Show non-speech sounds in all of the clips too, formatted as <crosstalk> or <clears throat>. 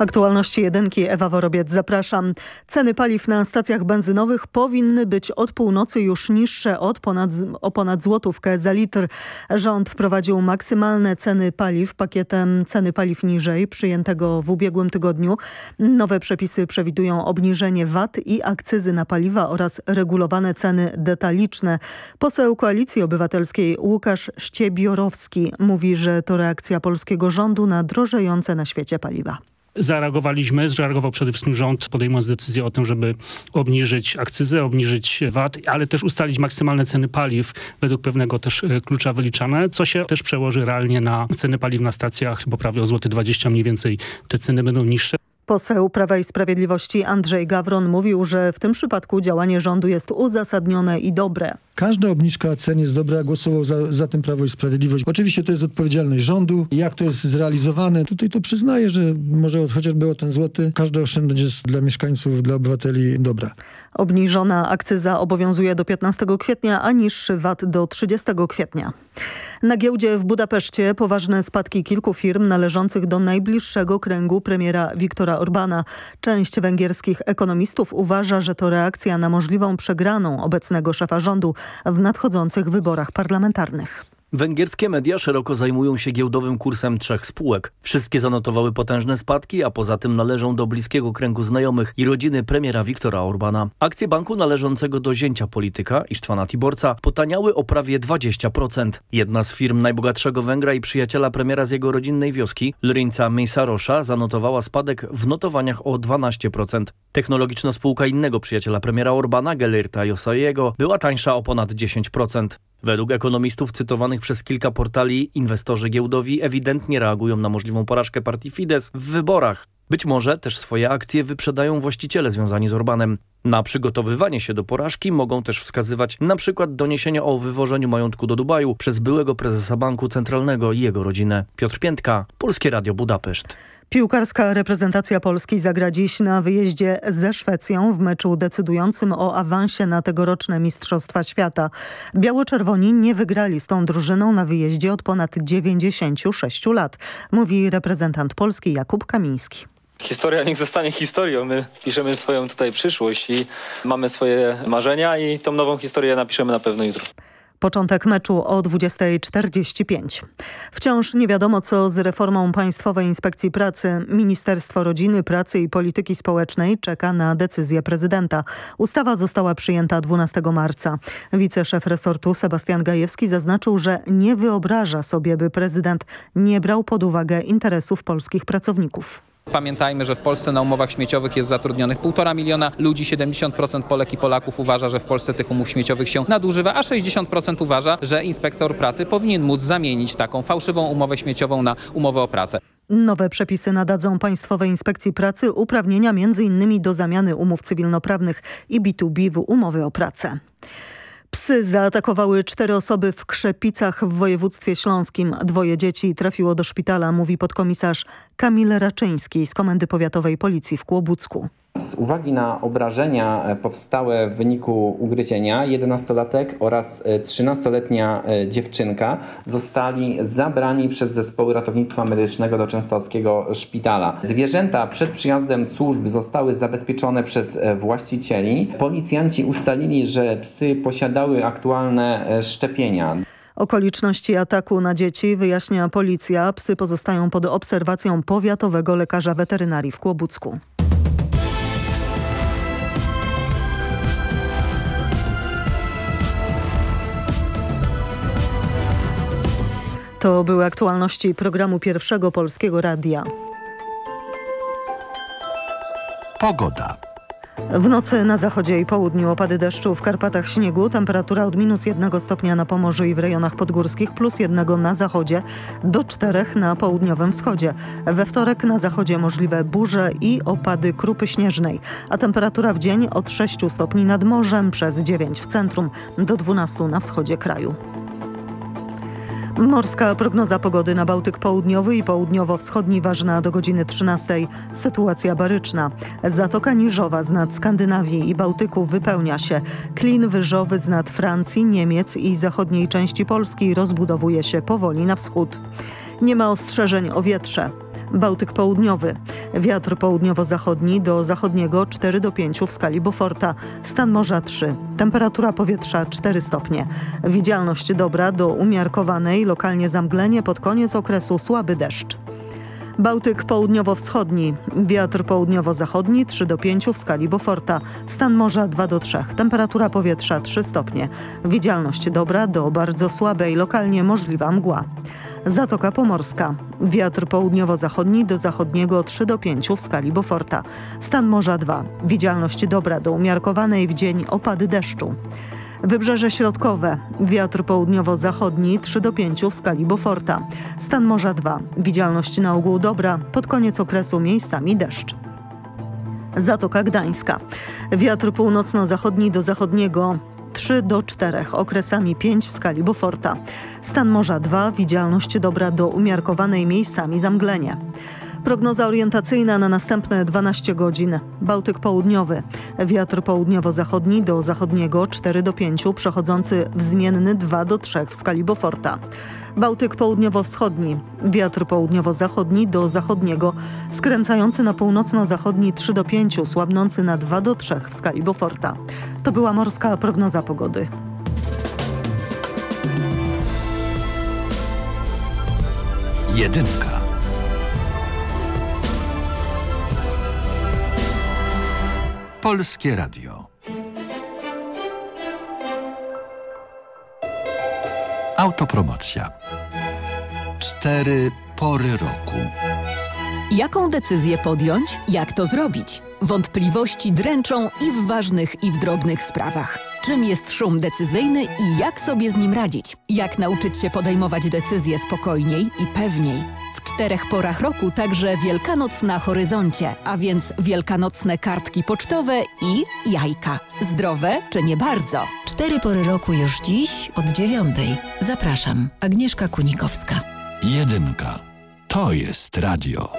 Aktualności jedynki, Ewa Worobiec, zapraszam. Ceny paliw na stacjach benzynowych powinny być od północy już niższe od ponad, o ponad złotówkę za litr. Rząd wprowadził maksymalne ceny paliw pakietem ceny paliw niżej przyjętego w ubiegłym tygodniu. Nowe przepisy przewidują obniżenie VAT i akcyzy na paliwa oraz regulowane ceny detaliczne. Poseł Koalicji Obywatelskiej Łukasz Ściebiorowski mówi, że to reakcja polskiego rządu na drożejące na świecie paliwa zareagowaliśmy, zareagował przede wszystkim rząd, podejmując decyzję o tym, żeby obniżyć akcyzę, obniżyć VAT, ale też ustalić maksymalne ceny paliw według pewnego też e, klucza wyliczane, co się też przełoży realnie na ceny paliw na stacjach, bo prawie o złoty 20 mniej więcej te ceny będą niższe. Poseł Prawa i Sprawiedliwości Andrzej Gawron mówił, że w tym przypadku działanie rządu jest uzasadnione i dobre. Każda obniżka cen jest dobra, głosował za, za tym Prawo i Sprawiedliwość. Oczywiście to jest odpowiedzialność rządu. Jak to jest zrealizowane, tutaj to przyznaję, że może chociażby o ten złoty, każda oszczędność jest dla mieszkańców, dla obywateli dobra. Obniżona akcyza obowiązuje do 15 kwietnia, a niższy VAT do 30 kwietnia. Na giełdzie w Budapeszcie poważne spadki kilku firm należących do najbliższego kręgu premiera Viktora Orbana. Część węgierskich ekonomistów uważa, że to reakcja na możliwą przegraną obecnego szefa rządu w nadchodzących wyborach parlamentarnych. Węgierskie media szeroko zajmują się giełdowym kursem trzech spółek. Wszystkie zanotowały potężne spadki, a poza tym należą do bliskiego kręgu znajomych i rodziny premiera Viktora Orbana. Akcje banku należącego do zięcia polityka Isztwana Tiborca potaniały o prawie 20%. Jedna z firm najbogatszego Węgra i przyjaciela premiera z jego rodzinnej wioski, Lrinca Mejsarosza, zanotowała spadek w notowaniach o 12%. Technologiczna spółka innego przyjaciela premiera Orbana, Gelirta Josajego, była tańsza o ponad 10%. Według ekonomistów cytowanych przez kilka portali inwestorzy giełdowi ewidentnie reagują na możliwą porażkę partii Fidesz w wyborach. Być może też swoje akcje wyprzedają właściciele związani z Orbanem. Na przygotowywanie się do porażki mogą też wskazywać przykład doniesienia o wywożeniu majątku do Dubaju przez byłego prezesa Banku Centralnego i jego rodzinę. Piotr Piętka, Polskie Radio Budapeszt. Piłkarska reprezentacja Polski zagra dziś na wyjeździe ze Szwecją w meczu decydującym o awansie na tegoroczne Mistrzostwa Świata. Biało-czerwoni nie wygrali z tą drużyną na wyjeździe od ponad 96 lat, mówi reprezentant Polski Jakub Kamiński. Historia niech zostanie historią. My piszemy swoją tutaj przyszłość i mamy swoje marzenia i tą nową historię napiszemy na pewno jutro. Początek meczu o 20.45. Wciąż nie wiadomo co z reformą Państwowej Inspekcji Pracy. Ministerstwo Rodziny, Pracy i Polityki Społecznej czeka na decyzję prezydenta. Ustawa została przyjęta 12 marca. Wiceszef resortu Sebastian Gajewski zaznaczył, że nie wyobraża sobie, by prezydent nie brał pod uwagę interesów polskich pracowników. Pamiętajmy, że w Polsce na umowach śmieciowych jest zatrudnionych 1,5 miliona ludzi, 70% Polek i Polaków uważa, że w Polsce tych umów śmieciowych się nadużywa, a 60% uważa, że inspektor pracy powinien móc zamienić taką fałszywą umowę śmieciową na umowę o pracę. Nowe przepisy nadadzą Państwowej Inspekcji Pracy uprawnienia m.in. do zamiany umów cywilnoprawnych i B2B w umowy o pracę. Psy zaatakowały cztery osoby w Krzepicach w województwie śląskim. Dwoje dzieci trafiło do szpitala, mówi podkomisarz Kamil Raczyński z Komendy Powiatowej Policji w Kłobucku. Z uwagi na obrażenia e, powstałe w wyniku ugryzienia 11-latek oraz 13-letnia e, dziewczynka zostali zabrani przez zespoły ratownictwa medycznego do częstochowskiego szpitala. Zwierzęta przed przyjazdem służb zostały zabezpieczone przez e, właścicieli. Policjanci ustalili, że psy posiadały aktualne szczepienia. Okoliczności ataku na dzieci wyjaśnia policja. Psy pozostają pod obserwacją powiatowego lekarza weterynarii w Kłobucku. To były aktualności programu Pierwszego Polskiego Radia. Pogoda. W nocy na zachodzie i południu opady deszczu, w Karpatach śniegu, temperatura od minus jednego stopnia na Pomorzu i w rejonach podgórskich, plus jednego na zachodzie, do czterech na południowym wschodzie. We wtorek na zachodzie możliwe burze i opady krupy śnieżnej, a temperatura w dzień od 6 stopni nad morzem, przez 9 w centrum, do 12 na wschodzie kraju. Morska prognoza pogody na Bałtyk Południowy i Południowo-Wschodni ważna do godziny 13. Sytuacja baryczna. Zatoka Niżowa z nad Skandynawii i Bałtyku wypełnia się. Klin wyżowy z nad Francji, Niemiec i zachodniej części Polski rozbudowuje się powoli na wschód. Nie ma ostrzeżeń o wietrze. Bałtyk Południowy. Wiatr południowo-zachodni do zachodniego 4 do 5 w skali Beauforta. Stan morza 3. Temperatura powietrza 4 stopnie. Widzialność dobra do umiarkowanej, lokalnie zamglenie pod koniec okresu słaby deszcz. Bałtyk południowo-wschodni, wiatr południowo-zachodni 3 do 5 w skali Beauforta, stan morza 2 do 3, temperatura powietrza 3 stopnie, widzialność dobra do bardzo słabej, lokalnie możliwa mgła. Zatoka Pomorska, wiatr południowo-zachodni do zachodniego 3 do 5 w skali Beauforta, stan morza 2, widzialność dobra do umiarkowanej w dzień opady deszczu. Wybrzeże Środkowe. Wiatr południowo-zachodni 3 do 5 w skali Beauforta. Stan morza 2. Widzialność na ogół dobra. Pod koniec okresu miejscami deszcz. Zatoka Gdańska. Wiatr północno-zachodni do zachodniego 3 do 4, okresami 5 w skali Beauforta. Stan morza 2, widzialność dobra do umiarkowanej miejscami zamglenie. Prognoza orientacyjna na następne 12 godzin. Bałtyk południowy. Wiatr południowo-zachodni do zachodniego 4 do 5, przechodzący w zmienny 2 do 3 w skali Beauforta. Bałtyk południowo-wschodni. Wiatr południowo-zachodni do zachodniego, skręcający na północno-zachodni 3 do 5, słabnący na 2 do 3 w skali Beauforta. To była morska prognoza pogody. Jedynka. Polskie Radio. Autopromocja. Cztery pory roku. Jaką decyzję podjąć? Jak to zrobić? Wątpliwości dręczą i w ważnych, i w drobnych sprawach. Czym jest szum decyzyjny i jak sobie z nim radzić? Jak nauczyć się podejmować decyzje spokojniej i pewniej? W czterech porach roku także Wielkanoc na horyzoncie, a więc wielkanocne kartki pocztowe i jajka. Zdrowe czy nie bardzo? Cztery pory roku już dziś od dziewiątej. Zapraszam. Agnieszka Kunikowska. Jedynka. To jest radio.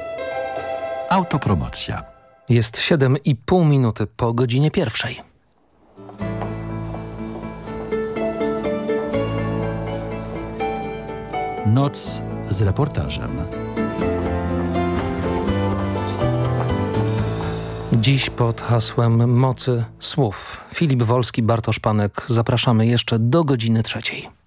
Autopromocja. Jest 7,5 minuty po godzinie pierwszej. Noc z reportażem. Dziś pod hasłem Mocy Słów. Filip Wolski, Bartosz Panek. Zapraszamy jeszcze do godziny trzeciej.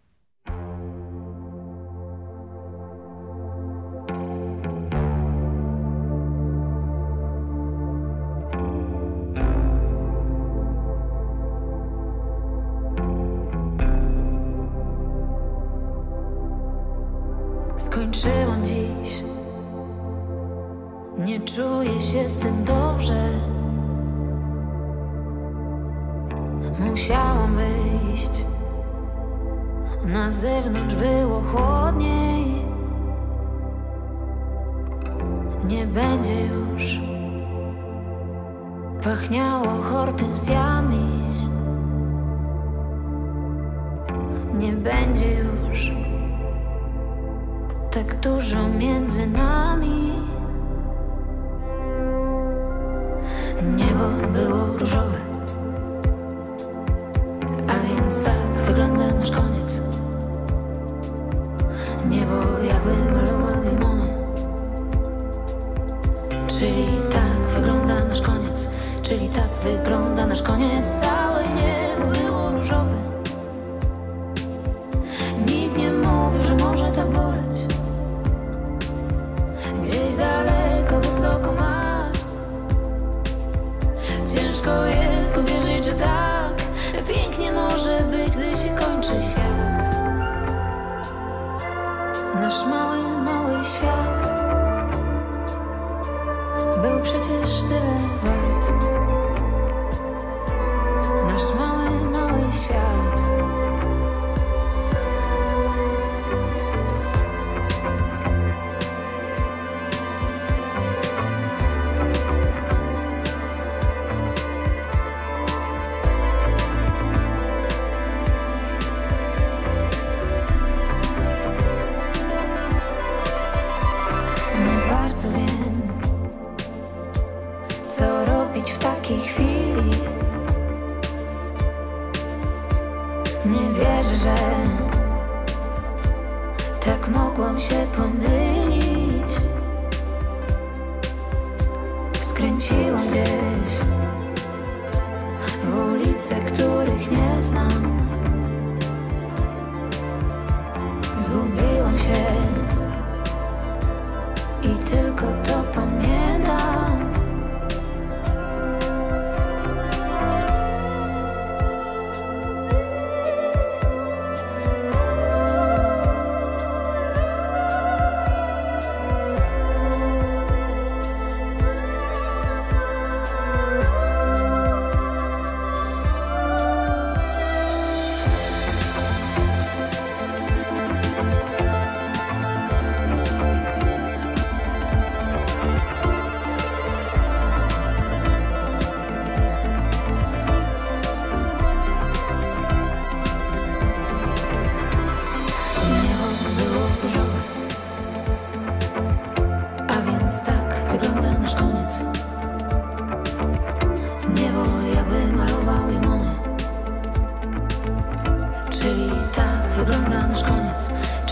Nasz mały,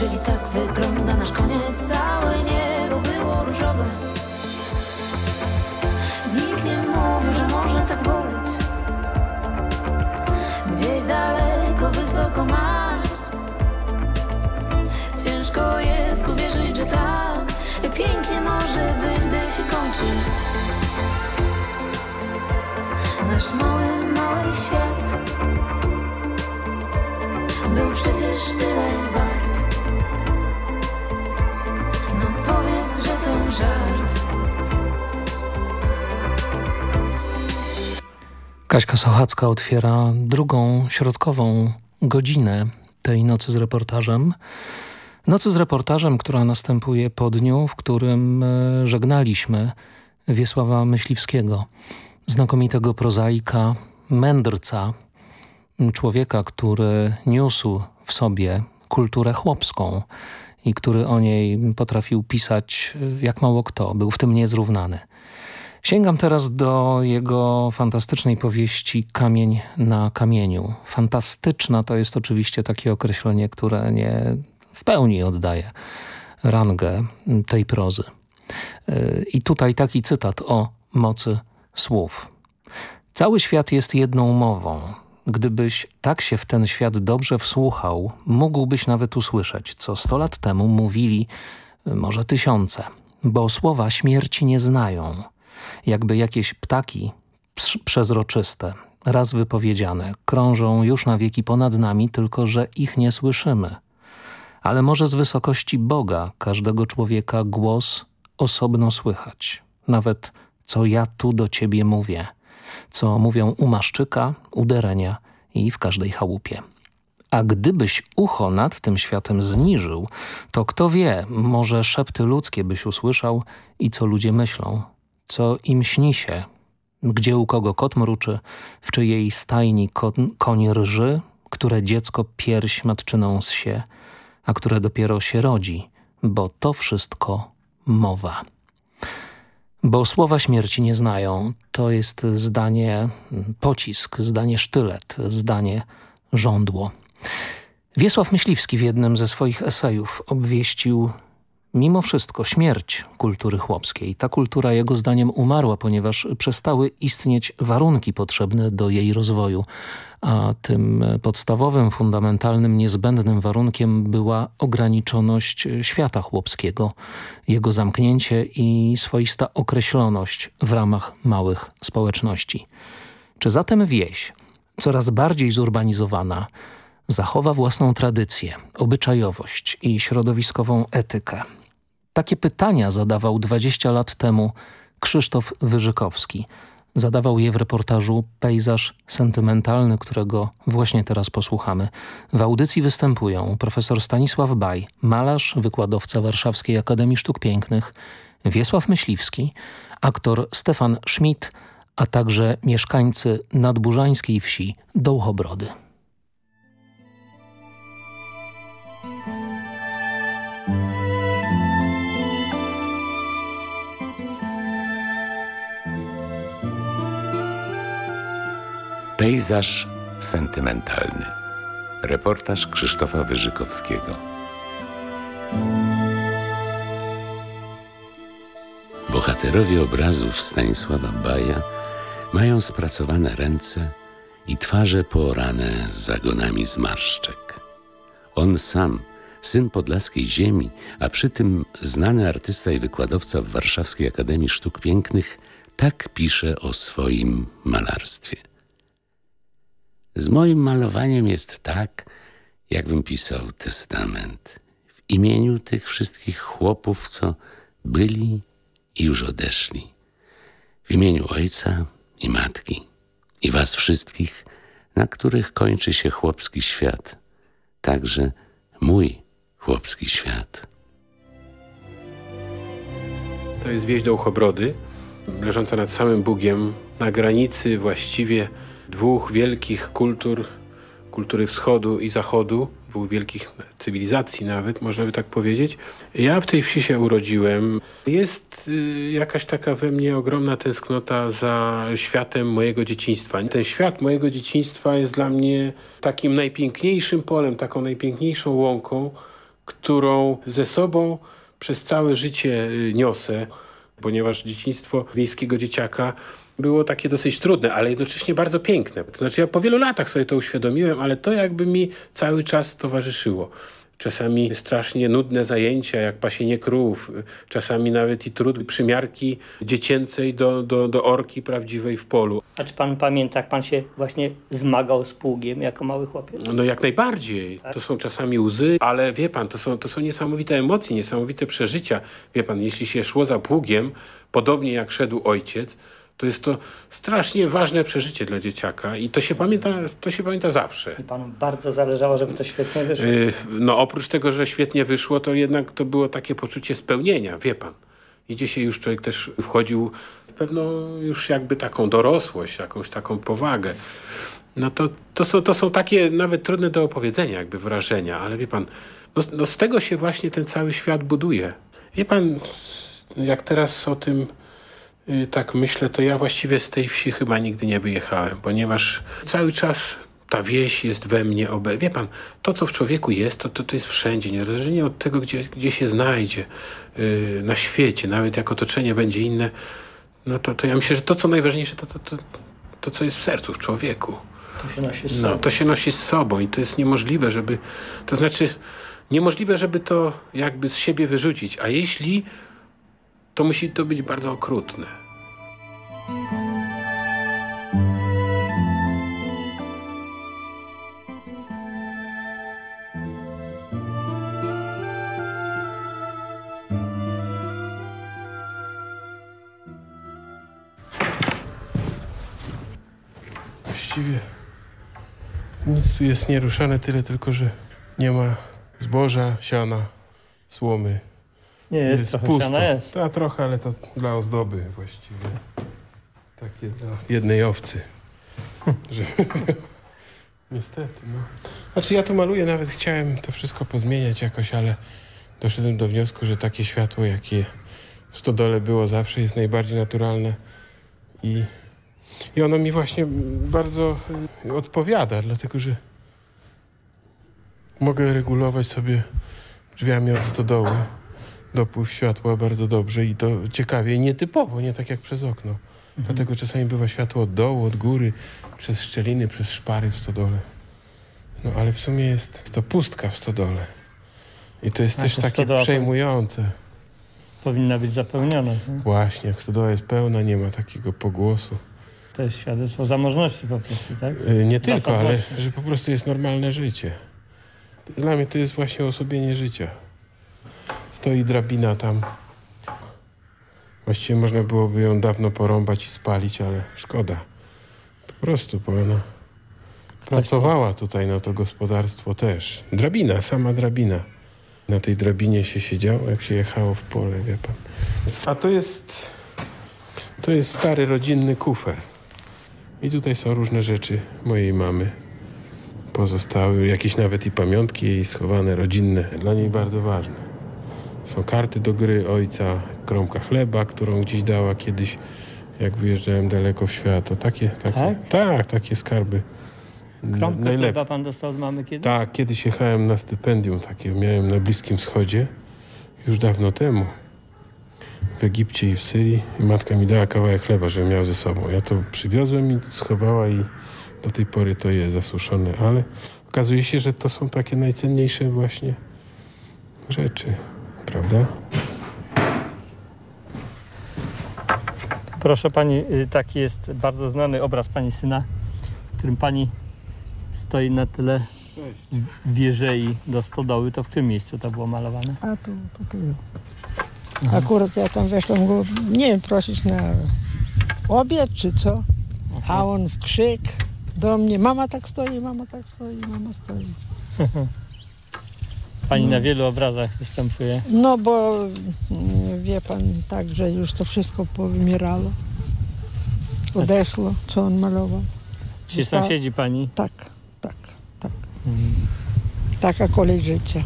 Czyli tak wygląda nasz koniec. Całe niebo było różowe. Nikt nie mówił, że może tak boleć. Gdzieś daleko, wysoko Mars Ciężko jest uwierzyć, że tak pięknie może być, gdy się kończy. Nasz mały, mały świat był przecież tyle Kaśka Sochacka otwiera drugą, środkową godzinę tej nocy z reportażem. Nocy z reportażem, która następuje po dniu, w którym e, żegnaliśmy Wiesława Myśliwskiego, znakomitego prozaika, mędrca, człowieka, który niósł w sobie kulturę chłopską i który o niej potrafił pisać e, jak mało kto, był w tym niezrównany. Sięgam teraz do jego fantastycznej powieści Kamień na kamieniu. Fantastyczna to jest oczywiście takie określenie, które nie w pełni oddaje rangę tej prozy. Yy, I tutaj taki cytat o mocy słów. Cały świat jest jedną mową. Gdybyś tak się w ten świat dobrze wsłuchał, mógłbyś nawet usłyszeć, co sto lat temu mówili yy, może tysiące, bo słowa śmierci nie znają jakby jakieś ptaki przezroczyste, raz wypowiedziane, krążą już na wieki ponad nami, tylko że ich nie słyszymy. Ale może z wysokości Boga każdego człowieka głos osobno słychać. Nawet co ja tu do ciebie mówię, co mówią u maszczyka, u derenia i w każdej chałupie. A gdybyś ucho nad tym światem zniżył, to kto wie, może szepty ludzkie byś usłyszał i co ludzie myślą, co im śni się, gdzie u kogo kot mruczy, w czyjej stajni kon, koń rży, które dziecko pierś matczyną zsie, a które dopiero się rodzi, bo to wszystko mowa. Bo słowa śmierci nie znają, to jest zdanie pocisk, zdanie sztylet, zdanie żądło. Wiesław Myśliwski w jednym ze swoich esejów obwieścił mimo wszystko śmierć kultury chłopskiej. Ta kultura jego zdaniem umarła, ponieważ przestały istnieć warunki potrzebne do jej rozwoju, a tym podstawowym, fundamentalnym, niezbędnym warunkiem była ograniczoność świata chłopskiego, jego zamknięcie i swoista określoność w ramach małych społeczności. Czy zatem wieś, coraz bardziej zurbanizowana, zachowa własną tradycję, obyczajowość i środowiskową etykę? Takie pytania zadawał 20 lat temu Krzysztof Wyżykowski. Zadawał je w reportażu Pejzaż sentymentalny, którego właśnie teraz posłuchamy. W audycji występują profesor Stanisław Baj, malarz, wykładowca Warszawskiej Akademii Sztuk Pięknych, Wiesław Myśliwski, aktor Stefan Schmidt, a także mieszkańcy nadburzańskiej wsi Dołchobrody. Pejzaż sentymentalny. Reportaż Krzysztofa Wyżykowskiego. Bohaterowie obrazów Stanisława Baja mają spracowane ręce i twarze poorane zagonami zmarszczek. On sam, syn podlaskiej ziemi, a przy tym znany artysta i wykładowca w Warszawskiej Akademii Sztuk Pięknych, tak pisze o swoim malarstwie. Z moim malowaniem jest tak, jakbym pisał testament w imieniu tych wszystkich chłopów, co byli i już odeszli. W imieniu ojca i matki i was wszystkich, na których kończy się chłopski świat, także mój chłopski świat. To jest wieś do Uchobrody, leżąca nad samym Bugiem, na granicy właściwie dwóch wielkich kultur, kultury wschodu i zachodu, dwóch wielkich cywilizacji nawet, można by tak powiedzieć. Ja w tej wsi się urodziłem. Jest y, jakaś taka we mnie ogromna tęsknota za światem mojego dzieciństwa. Ten świat mojego dzieciństwa jest dla mnie takim najpiękniejszym polem, taką najpiękniejszą łąką, którą ze sobą przez całe życie y, niosę, ponieważ dzieciństwo wiejskiego dzieciaka było takie dosyć trudne, ale jednocześnie bardzo piękne. To znaczy ja po wielu latach sobie to uświadomiłem, ale to jakby mi cały czas towarzyszyło. Czasami strasznie nudne zajęcia, jak pasienie krów, czasami nawet i trud przymiarki dziecięcej do, do, do orki prawdziwej w polu. A czy pan pamięta, jak pan się właśnie zmagał z pługiem jako mały chłopiec? No jak najbardziej. To są czasami łzy, ale wie pan, to są, to są niesamowite emocje, niesamowite przeżycia. Wie pan, jeśli się szło za pługiem, podobnie jak szedł ojciec, to jest to strasznie ważne przeżycie dla dzieciaka i to się pamięta, to się pamięta zawsze. I panu bardzo zależało, żeby to świetnie wyszło? Yy, no oprócz tego, że świetnie wyszło, to jednak to było takie poczucie spełnienia, wie pan. Idzie się już człowiek też wchodził w pewną już jakby taką dorosłość, jakąś taką powagę. No to, to, są, to są takie nawet trudne do opowiedzenia jakby wrażenia, ale wie pan, no, no z tego się właśnie ten cały świat buduje. Wie pan, jak teraz o tym Y, tak myślę, to ja właściwie z tej wsi chyba nigdy nie wyjechałem, ponieważ cały czas ta wieś jest we mnie obe. Wie pan, to co w człowieku jest, to, to, to jest wszędzie, niezależnie od tego, gdzie, gdzie się znajdzie yy, na świecie, nawet jak otoczenie będzie inne, no to, to ja myślę, że to co najważniejsze, to, to, to, to co jest w sercu, w człowieku. To się nosi z sobą. No, to się nosi z sobą i to jest niemożliwe, żeby, to znaczy niemożliwe, żeby to jakby z siebie wyrzucić, a jeśli to musi to być bardzo okrutne. Właściwie nic tu jest nieruszane, tyle tylko, że nie ma zboża, siana, słomy. Nie jest, jest trochę pusto. siana jest. Ta, trochę, ale to dla ozdoby właściwie. Takie dla jednej owcy. <laughs> że... <laughs> Niestety, no. Znaczy ja tu maluję, nawet chciałem to wszystko pozmieniać jakoś, ale doszedłem do wniosku, że takie światło, jakie w stodole było zawsze, jest najbardziej naturalne i, i ono mi właśnie bardzo odpowiada, dlatego że mogę regulować sobie drzwiami od stodoły dopływ światła bardzo dobrze i to ciekawie i nietypowo, nie tak jak przez okno. Mhm. Dlatego czasami bywa światło od dołu, od góry, przez szczeliny, przez szpary w stodole. No ale w sumie jest to pustka w stodole. I to jest A też takie przejmujące. Powinna być zapełniona. Tak? Właśnie, jak stodoła jest pełna, nie ma takiego pogłosu. To jest świadectwo zamożności po prostu, tak? Yy, nie tylko, ale że po prostu jest normalne życie. Dla mnie to jest właśnie osobienie życia. Stoi drabina tam. Właściwie można byłoby ją dawno porąbać i spalić, ale szkoda. Po prostu, bo ona pracowała tutaj na to gospodarstwo też. Drabina, sama drabina. Na tej drabinie się siedziało, jak się jechało w pole, wie pan. A to jest... To jest stary rodzinny kufer. I tutaj są różne rzeczy mojej mamy. Pozostały jakieś nawet i pamiątki jej schowane, rodzinne. Dla niej bardzo ważne. Są karty do gry ojca, kromka chleba, którą gdzieś dała kiedyś jak wyjeżdżałem daleko w świat. To takie, takie, Tak? tak, takie skarby. Kromkę Najlepiej. chleba pan dostał od mamy kiedy? Tak, kiedyś jechałem na stypendium takie, miałem na Bliskim Wschodzie, już dawno temu. W Egipcie i w Syrii i matka mi dała kawałek chleba, żebym miał ze sobą. Ja to przywiozłem i schowała i do tej pory to jest zasuszone, ale okazuje się, że to są takie najcenniejsze właśnie rzeczy, prawda? Proszę pani, y, taki jest bardzo znany obraz pani syna, w którym pani stoi na tyle wieżei do stodoły. To w którym miejscu to było malowane? A tu, tu, tu. Akurat ja tam weszłem go, nie wiem, prosić na obiad czy co, a on w krzyk do mnie, mama tak stoi, mama tak stoi, mama stoi. <laughs> Pani na wielu obrazach występuje. No bo mm, wie pan, tak, że już to wszystko powymierało. Odeszło, co on malował. Ci Zostało- sąsiedzi pani? Tak, tak, tak. Taka kolej życia.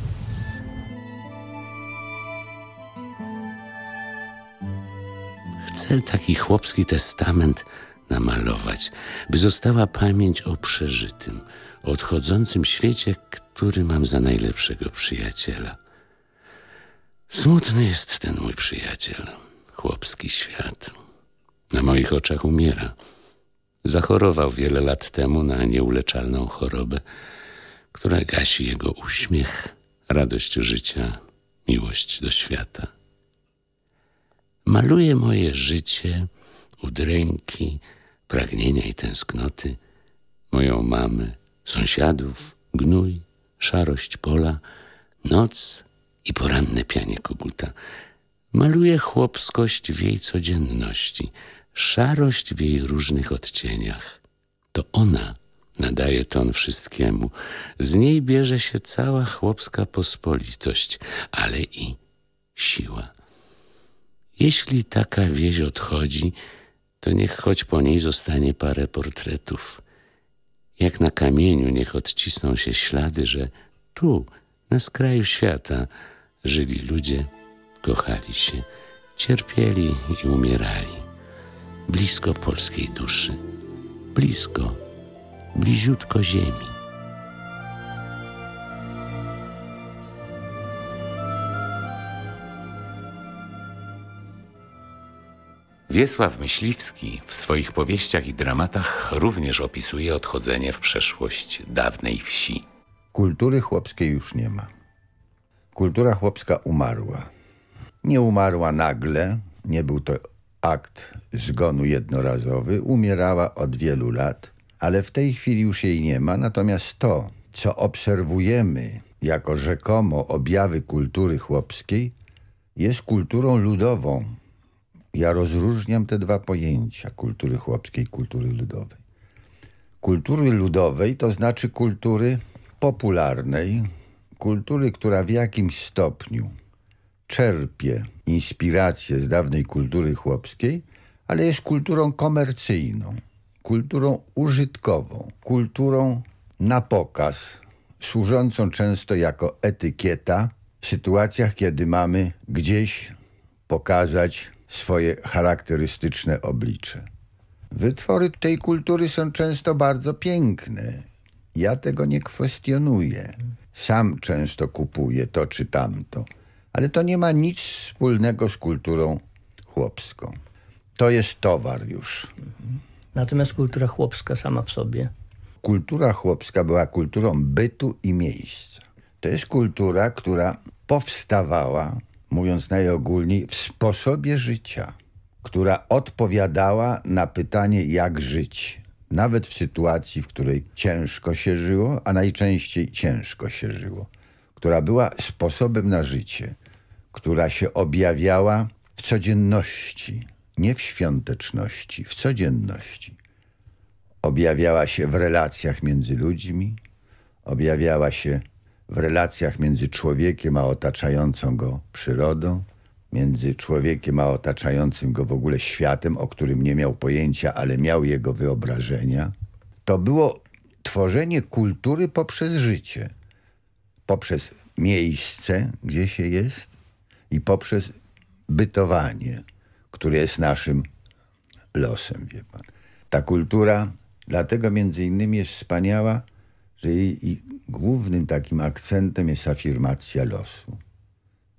Chcę taki chłopski testament namalować, by została pamięć o przeżytym, odchodzącym świecie, który mam za najlepszego przyjaciela. Smutny jest ten mój przyjaciel, chłopski świat. Na moich oczach umiera. Zachorował wiele lat temu na nieuleczalną chorobę, która gasi jego uśmiech, radość życia, miłość do świata. Maluje moje życie, udręki, pragnienia i tęsknoty, moją mamę, sąsiadów, gnój, szarość pola, noc i poranne pianie koguta. Maluje chłopskość w jej codzienności, szarość w jej różnych odcieniach. To ona nadaje ton wszystkiemu. Z niej bierze się cała chłopska pospolitość, ale i siła. Jeśli taka wieś odchodzi, to niech choć po niej zostanie parę portretów. Jak na kamieniu niech odcisną się ślady, że tu, na skraju świata, żyli ludzie, kochali się, cierpieli i umierali. Blisko polskiej duszy, blisko, bliziutko ziemi. Wiesław Myśliwski w swoich powieściach i dramatach również opisuje odchodzenie w przeszłość dawnej wsi. Kultury chłopskiej już nie ma. Kultura chłopska umarła. Nie umarła nagle, nie był to akt zgonu jednorazowy, umierała od wielu lat, ale w tej chwili już jej nie ma. Natomiast to, co obserwujemy jako rzekomo objawy kultury chłopskiej, jest kulturą ludową. Ja rozróżniam te dwa pojęcia kultury chłopskiej i kultury ludowej. Kultury ludowej to znaczy kultury popularnej, kultury, która w jakimś stopniu czerpie inspirację z dawnej kultury chłopskiej, ale jest kulturą komercyjną, kulturą użytkową, kulturą na pokaz, służącą często jako etykieta w sytuacjach, kiedy mamy gdzieś pokazać swoje charakterystyczne oblicze. Wytwory tej kultury są często bardzo piękne. Ja tego nie kwestionuję. Sam często kupuję to czy tamto, ale to nie ma nic wspólnego z kulturą chłopską. To jest towar już. Natomiast kultura chłopska sama w sobie. Kultura chłopska była kulturą bytu i miejsca. To jest kultura, która powstawała, mówiąc najogólniej, w sposobie życia, która odpowiadała na pytanie, jak żyć. Nawet w sytuacji, w której ciężko się żyło, a najczęściej ciężko się żyło, która była sposobem na życie, która się objawiała w codzienności, nie w świąteczności, w codzienności. Objawiała się w relacjach między ludźmi, objawiała się w relacjach między człowiekiem a otaczającą go przyrodą, między człowiekiem a otaczającym go w ogóle światem, o którym nie miał pojęcia, ale miał jego wyobrażenia. To było tworzenie kultury poprzez życie, poprzez miejsce, gdzie się jest i poprzez bytowanie, które jest naszym losem, wie pan. Ta kultura dlatego między innymi jest wspaniała, że jej głównym takim akcentem jest afirmacja losu.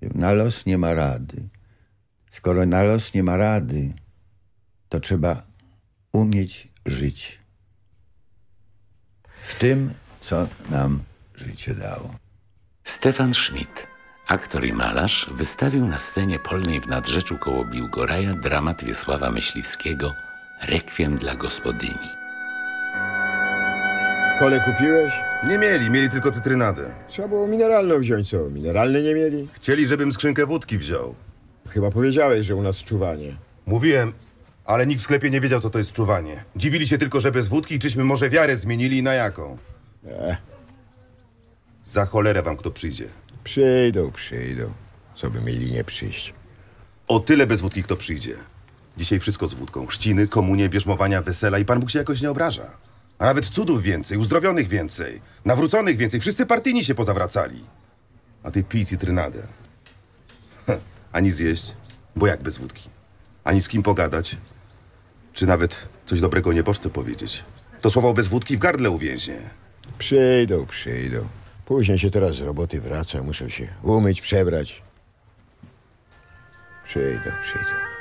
Na los nie ma rady. Skoro na los nie ma rady, to trzeba umieć żyć w tym, co nam życie dało. Stefan Schmidt, aktor i malarz, wystawił na scenie polnej w Nadrzeczu koło Biłgoraja dramat Wiesława Myśliwskiego Rekwiem dla gospodyni. Kole kupiłeś? Nie mieli, mieli tylko cytrynadę. Trzeba było mineralną wziąć, co? Mineralne nie mieli? Chcieli, żebym skrzynkę wódki wziął. Chyba powiedziałeś, że u nas czuwanie. Mówiłem, ale nikt w sklepie nie wiedział, co to jest czuwanie. Dziwili się tylko, że bez wódki, czyśmy może wiarę zmienili i na jaką. E, Za cholerę wam kto przyjdzie. przyjdą, przyjdą. Co by mieli nie przyjść? O tyle bez wódki kto przyjdzie. Dzisiaj wszystko z wódką. Chrzciny, komunie, bierzmowania, wesela i Pan Bóg się jakoś nie obraża. A nawet cudów więcej, uzdrowionych więcej, nawróconych więcej. Wszyscy partyjni się pozawracali. A ty pij cytrynadę. Ani zjeść, bo jak bez wódki? Ani z kim pogadać, czy nawet coś dobrego nieboszce powiedzieć. To słowo bez wódki w gardle uwięźnie. Przyjdą, przyjdą. Później się teraz z roboty wraca, muszę się umyć, przebrać. Przyjdą, przyjdą.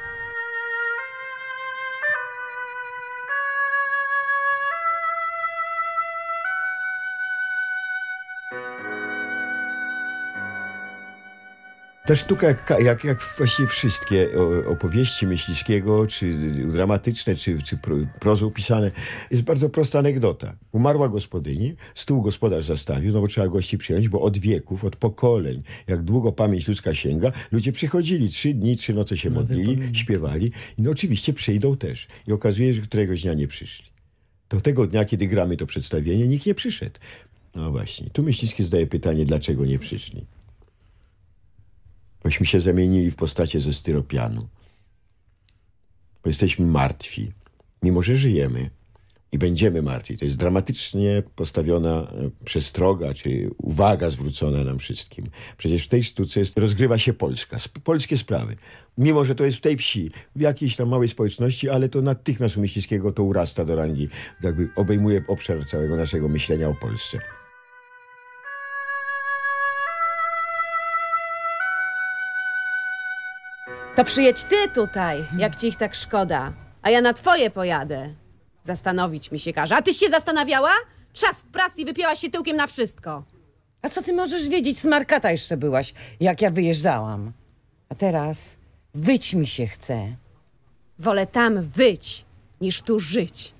Ta sztuka, jak, jak, właściwie wszystkie opowieści Myśliwskiego, czy dramatyczne, czy, czy pro, prozą pisane, jest bardzo prosta anegdota. Umarła gospodyni, stół gospodarz zastawił, no bo trzeba gości przyjąć, bo od wieków, od pokoleń, jak długo pamięć ludzka sięga, ludzie przychodzili, trzy dni, trzy noce się modlili, śpiewali i no oczywiście przyjdą też. I okazuje się, że któregoś dnia nie przyszli. Do tego dnia, kiedy gramy to przedstawienie, nikt nie przyszedł. No właśnie, tu Myśliwski zadaje pytanie, dlaczego nie przyszli. Bośmy się zamienili w postacie ze styropianu. Bo jesteśmy martwi, mimo że żyjemy i będziemy martwi. To jest dramatycznie postawiona e, przestroga, czy uwaga zwrócona nam wszystkim. Przecież w tej sztuce jest, rozgrywa się Polska, sp- polskie sprawy. Mimo, że to jest w tej wsi, w jakiejś tam małej społeczności, ale to natychmiast u Myśliwskiego to urasta do rangi, jakby obejmuje obszar całego naszego myślenia o Polsce. To przyjedź ty tutaj, jak ci ich tak szkoda. A ja na twoje pojadę. Zastanowić mi się każe. A tyś się zastanawiała? Trzask pras i wypięłaś się tyłkiem na wszystko. A co ty możesz wiedzieć? Smarkata jeszcze byłaś, jak ja wyjeżdżałam. A teraz wyć mi się chce. Wolę tam wyć, niż tu żyć.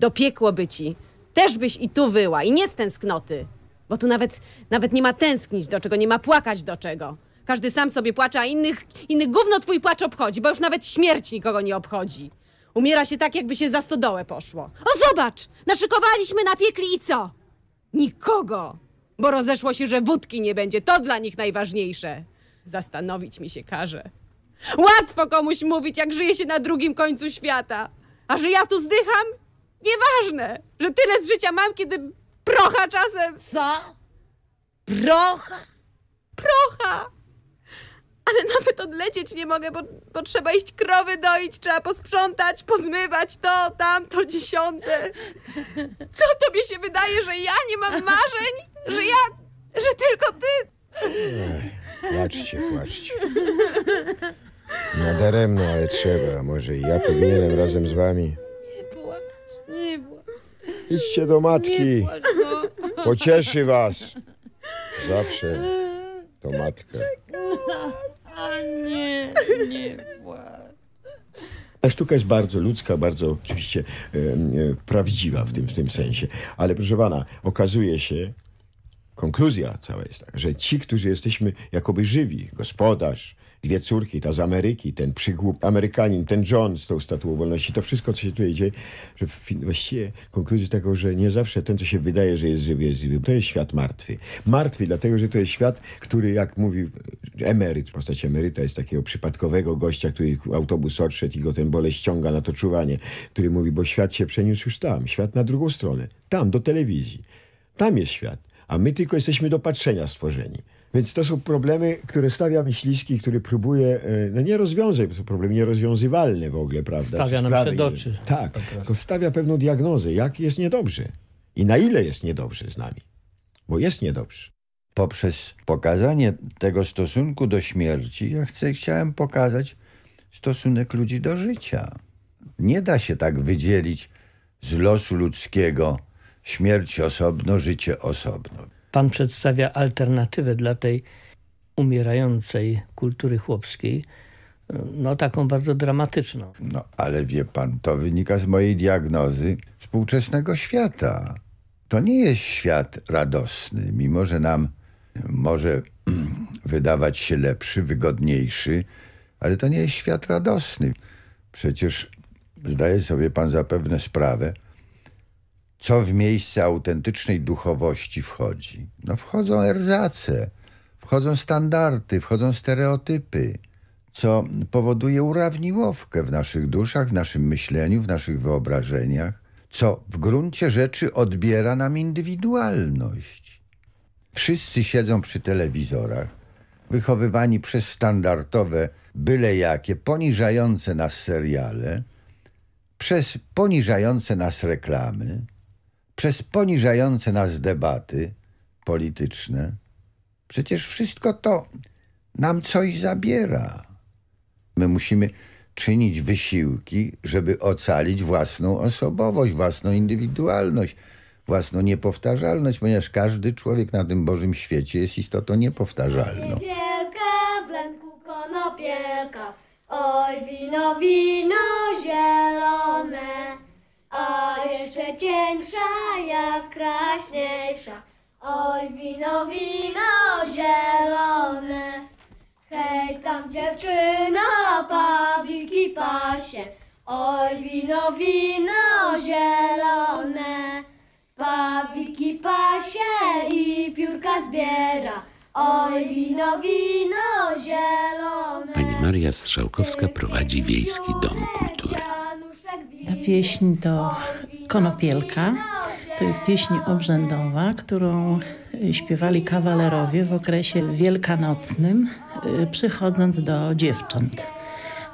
Dopiekło by ci. Też byś i tu wyła, i nie z tęsknoty. Bo tu nawet, nawet nie ma tęsknić do czego, nie ma płakać do czego. Każdy sam sobie płacze, a innych, innych gówno twój płacz obchodzi, bo już nawet śmierć nikogo nie obchodzi. Umiera się tak, jakby się za stodołę poszło. O, zobacz! Naszykowaliśmy, napiekli i co? Nikogo! Bo rozeszło się, że wódki nie będzie. To dla nich najważniejsze. Zastanowić mi się każe. Łatwo komuś mówić, jak żyje się na drugim końcu świata. A że ja tu zdycham? Nieważne, że tyle z życia mam, kiedy procha czasem. Co? Procha? Procha! Ale nawet odlecieć nie mogę, bo, bo trzeba iść krowy doić, trzeba posprzątać, pozmywać to, tamto, dziesiąte. Co tobie się wydaje, że ja nie mam marzeń? Że ja, że tylko ty? Płaczcie, płaczcie. Nadaremno, ale trzeba. Może i ja powinienem razem z wami. Nie było. Idźcie do matki. Pocieszy was. Zawsze to matka. A nie, nie. Ta sztuka jest bardzo ludzka, bardzo oczywiście e, e, prawdziwa w tym, w tym sensie. Ale proszę pana, okazuje się, konkluzja cała jest taka, że ci, którzy jesteśmy jakoby żywi, gospodarz, dwie córki, ta z Ameryki, ten przygłup Amerykanin, ten John z tą statuą wolności, to wszystko, co się tu dzieje, że właściwie konkluzja tego, że nie zawsze ten, co się wydaje, że jest żywy, jest żywy. To jest świat martwy. Martwy, dlatego, że to jest świat, który, jak mówi emeryt, postać emeryta jest takiego przypadkowego gościa, który autobus odszedł i go ten bole ściąga na to czuwanie, który mówi, bo świat się przeniósł już tam, świat na drugą stronę, tam, do telewizji. Tam jest świat, a my tylko jesteśmy do patrzenia stworzeni. Więc to są problemy, które stawia Myśliwski, który próbuje, e, no nie rozwiązać, bo są problemy nierozwiązywalne w ogóle, prawda? Stawia nam przed oczy. Tak, tylko stawia pewną diagnozę, jak jest niedobrze i na ile jest niedobrze z nami, bo jest niedobrze. Poprzez pokazanie tego stosunku do śmierci, ja chcę, chciałem pokazać stosunek ludzi do życia. Nie da się tak wydzielić z losu ludzkiego śmierć osobno, życie osobno. Pan przedstawia alternatywę dla tej umierającej kultury chłopskiej, no taką bardzo dramatyczną. No, ale wie pan, to wynika z mojej diagnozy współczesnego świata. To nie jest świat radosny, mimo że nam może <clears throat> wydawać się lepszy, wygodniejszy, ale to nie jest świat radosny. Przecież zdaje sobie pan zapewne sprawę, co w miejsce autentycznej duchowości wchodzi. No wchodzą erzace, wchodzą standardy, wchodzą stereotypy, co powoduje urawniłowkę w naszych duszach, w naszym myśleniu, w naszych wyobrażeniach, co w gruncie rzeczy odbiera nam indywidualność. Wszyscy siedzą przy telewizorach, wychowywani przez standardowe, byle jakie, poniżające nas seriale, przez poniżające nas reklamy, przez poniżające nas debaty polityczne. Przecież wszystko to nam coś zabiera. My musimy czynić wysiłki, żeby ocalić własną osobowość, własną indywidualność, własną niepowtarzalność, ponieważ każdy człowiek na tym Bożym świecie jest istotą niepowtarzalną. Wielka w lęku konopielka, oj wino, wino zielone, a jeszcze cieńsza jak kraśniejsza, oj wino, wino zielone. Hej tam dziewczyna, pawiki pasie, oj wino, wino zielone. Pawiki pasie i piórka zbiera, oj wino, wino zielone. Pani Maria Strzałkowska prowadzi Wiejski Dom pieśń to Konopielka. To jest pieśń obrzędowa, którą śpiewali kawalerowie w okresie wielkanocnym, y, przychodząc do dziewcząt.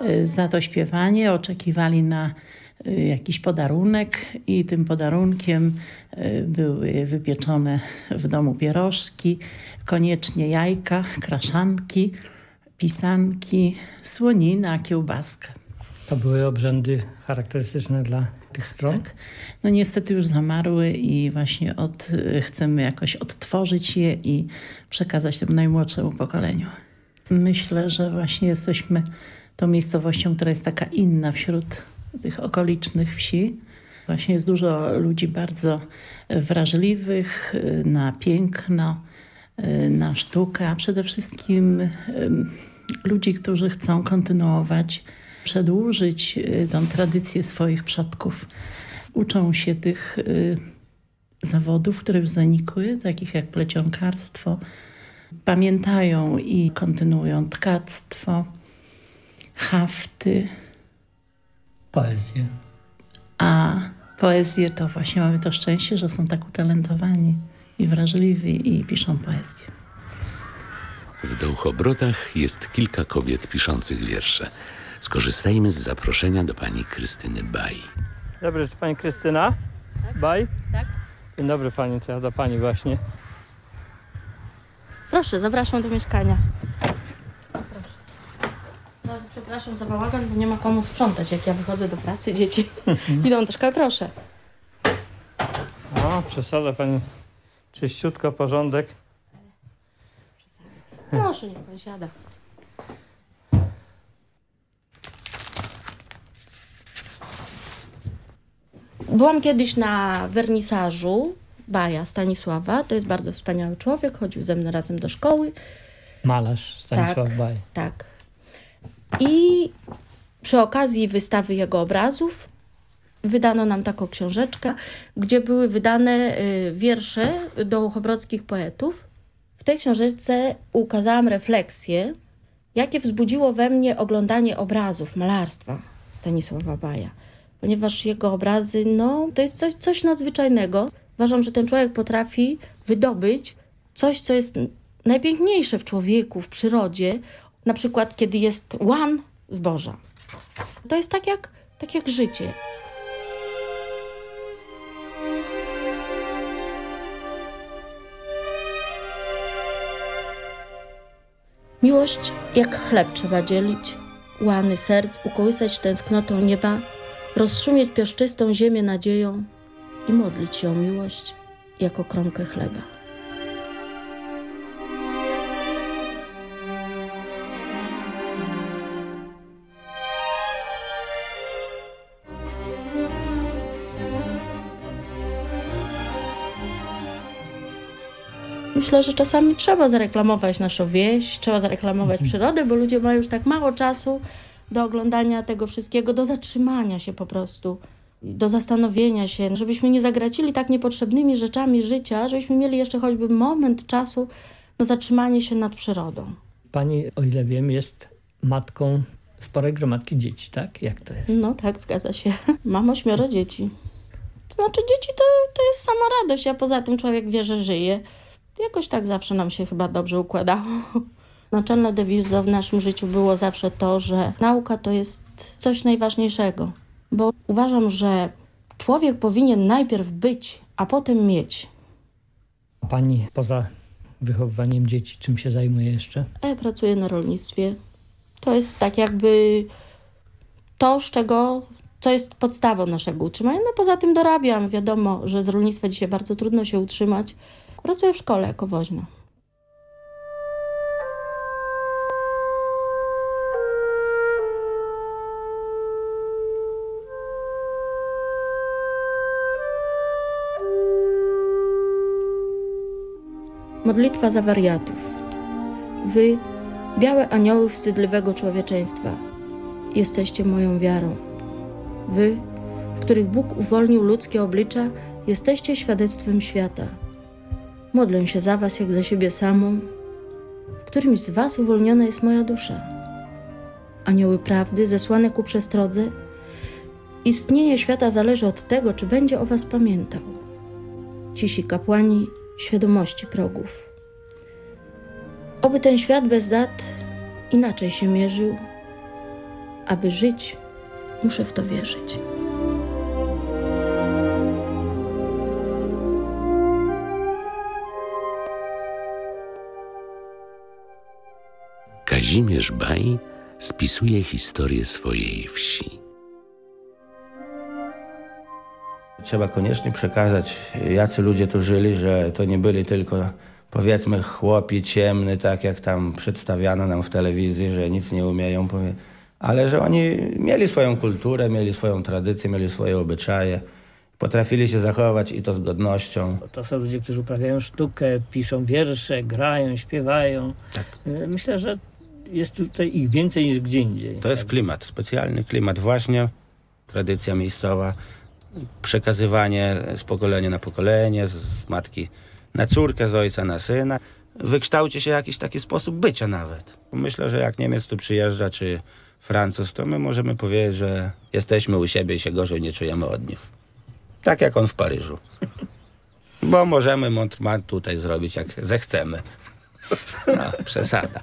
Y, Za to śpiewanie oczekiwali na y, jakiś podarunek i tym podarunkiem y, były wypieczone w domu pierożki, koniecznie jajka, kraszanki, pisanki, słonina, kiełbaska. To były obrzędy charakterystyczne dla tych stron? No niestety już zamarły i właśnie od, chcemy jakoś odtworzyć je i przekazać temu najmłodszemu pokoleniu. Myślę, że właśnie jesteśmy tą miejscowością, która jest taka inna wśród tych okolicznych wsi. Właśnie jest dużo ludzi bardzo wrażliwych na piękno, na sztukę, a przede wszystkim ludzi, którzy chcą kontynuować, przedłużyć y, tą tradycję swoich przodków. Uczą się tych y, zawodów, które już zanikły, takich jak plecionkarstwo. Pamiętają i kontynuują tkactwo, hafty. Poezję. A poezję to właśnie mamy to szczęście, że są tak utalentowani i wrażliwi i piszą poezję. W Dołchobrotach jest kilka kobiet piszących wiersze. Skorzystajmy z zaproszenia do pani Krystyny Baj. Dobry, czy pani Krystyna? Baj? Tak. Dzień dobry pani, to ja do pani właśnie. Proszę, zapraszam do mieszkania. Proszę. No, przepraszam za bałagan, bo nie ma komu sprzątać, jak ja wychodzę do pracy, dzieci <laughs> idą do szkoły. Proszę. O, przesada pani. Czyściutko, porządek. Proszę, niech pan siada. Byłam kiedyś na wernisażu Baja Stanisława. To jest bardzo wspaniały człowiek. Chodził ze mną razem do szkoły. Malarz Stanisław Tak. Baj. Tak. I przy okazji wystawy jego obrazów wydano nam taką książeczkę, gdzie były wydane y, wiersze dołuchobrodzkich poetów. W tej książeczce ukazałam refleksję, jakie wzbudziło we mnie oglądanie obrazów, malarstwa Stanisława Baja. Ponieważ jego obrazy, no, to jest coś, coś nadzwyczajnego. Uważam, że ten człowiek potrafi wydobyć coś, co jest najpiękniejsze w człowieku, w przyrodzie, na przykład kiedy jest łan zboża. To jest tak jak, tak jak życie. Miłość jak chleb trzeba dzielić, łany serc ukołysać tęsknotą nieba, rozszumieć piaszczystą ziemię nadzieją i modlić się o miłość jako kromkę chleba. Myślę, że czasami trzeba zareklamować naszą wieś, trzeba zareklamować <laughs> przyrodę, bo ludzie mają już tak mało czasu do oglądania tego wszystkiego, do zatrzymania się po prostu, do zastanowienia się, żebyśmy nie zagracili tak niepotrzebnymi rzeczami życia, żebyśmy mieli jeszcze choćby moment czasu na zatrzymanie się nad przyrodą. Pani, o ile wiem, jest matką sporej gromadki dzieci, tak? Jak to jest? No tak, zgadza się. <laughs> Mam ośmioro dzieci. To znaczy dzieci to, to jest sama radość, a poza tym człowiek wie, że żyje. Jakoś tak zawsze nam się chyba dobrze układało. <laughs> Naczelne dewizo w naszym życiu było zawsze to, że nauka to jest coś najważniejszego. Bo uważam, że człowiek powinien najpierw być, a potem mieć. Pani poza wychowywaniem dzieci, czym się zajmuje jeszcze? A ja pracuję na rolnictwie. To jest tak jakby to, z czego, co jest podstawą naszego utrzymania. No poza tym dorabiam. Wiadomo, że z rolnictwa dzisiaj bardzo trudno się utrzymać. Pracuję w szkole jako woźna. Modlitwa za wariatów. Wy, białe anioły wstydliwego człowieczeństwa, jesteście moją wiarą. Wy, w których Bóg uwolnił ludzkie oblicza, jesteście świadectwem świata. Modlę się za was jak za siebie samą. W którymś z was uwolniona jest moja dusza. Anioły prawdy zesłane ku przestrodze. Istnienie świata zależy od tego, czy będzie o was pamiętał. Cisi kapłani świadomości progów. Oby ten świat bez dat inaczej się mierzył. Aby żyć, muszę w to wierzyć. Kazimierz Baj spisuje historię swojej wsi. Trzeba koniecznie przekazać, jacy ludzie tu żyli, że to nie byli tylko powiedzmy chłopi ciemny, tak jak tam przedstawiano nam w telewizji, że nic nie umieją, ale że oni mieli swoją kulturę, mieli swoją tradycję, mieli swoje obyczaje, potrafili się zachować i to z godnością. To są ludzie, którzy uprawiają sztukę, piszą wiersze, grają, śpiewają. Y, Myślę, że jest tutaj ich więcej niż gdzie indziej. To jest klimat, specjalny klimat właśnie, tradycja miejscowa, przekazywanie z pokolenia na pokolenie, z matki na córkę, z ojca na syna. Wykształci się jakiś taki sposób bycia nawet. Myślę, że jak Niemiec tu przyjeżdża, czy Francuz, to my możemy powiedzieć, że jesteśmy u siebie i się gorzej nie czujemy od nich. Tak jak on w Paryżu. <laughs> Bo możemy Montmartre tutaj zrobić jak zechcemy. <laughs> No, przesada.